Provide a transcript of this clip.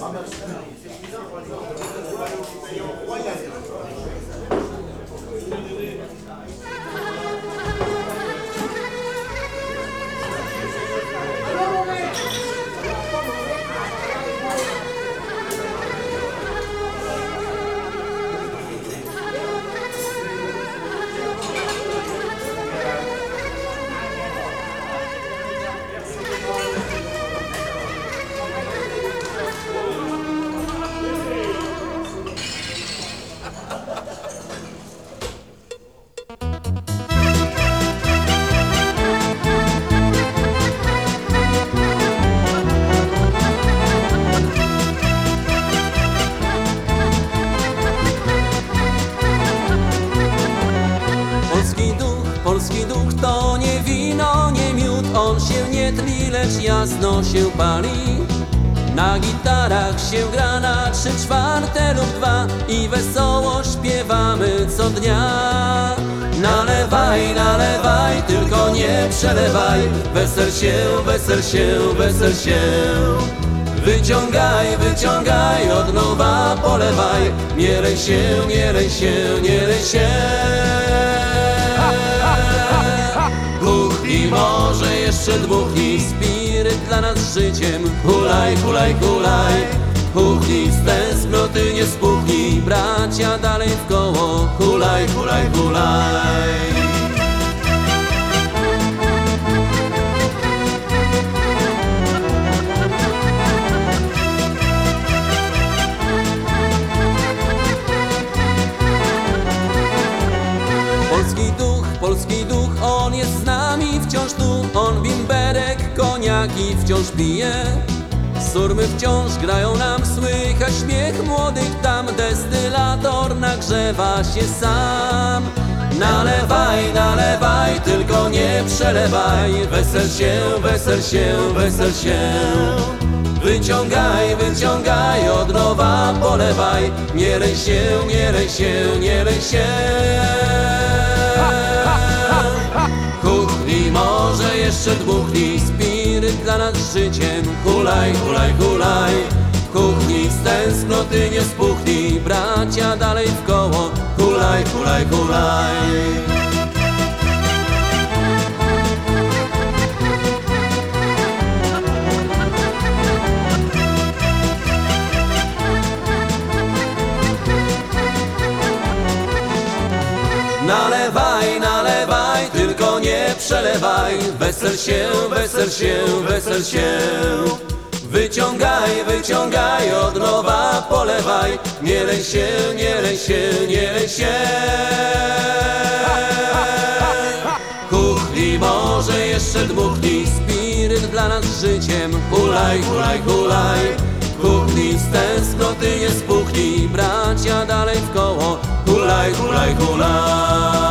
Polski polski duch to nie wino, nie miód, on się nie tli, lecz jasno się pali. Na gitarach się gra na trzy czwarte lub dwa i wesoło śpiewamy co dnia. Nalewaj, nalewaj, tylko nie przelewaj, wesel się, wesel się, wesel się. Wyciągaj, wyciągaj, od nowa polewaj, mielej się, mielej się, mielej się. Jeszcze dmuchnij spiryt dla nas życiem. Hulaj, hulaj, hulaj Puchnij z tęsknoty, nie spuchnij Bracia dalej w koło. Hulaj, hulaj, hulaj. Polski duch, polski duch, wciąż pije Surmy wciąż grają nam, słychać śmiech młodych dam Destylator nagrzewa się sam. Nalewaj, nalewaj, tylko nie przelewaj Wesel się, wesel się, wesel się. Wyciągaj, wyciągaj, od nowa polewaj Mielej się, mielej się, mielej się. Kuchnij, może jeszcze dmuchnij Spiryt nas życiem. Hulaj, hulaj, hulaj. Kuchnij, z tęsknoty nie spuchnij. Bracia dalej w koło. Hulaj, hulaj, hulaj. Nalewaj, nie przelewaj. Wesel się, wesel się, wesel się. Wyciągaj, wyciągaj, od nowa polewaj. Mielej się, mielej się, mielej się. Kuchnij, może jeszcze dmuchnij Spiryt dla nas życiem. Hulaj, hulaj, hulaj. Kuchnij, z tęsknoty nie spuchnij. Bracia dalej w koło. Hulaj, hulaj, hulaj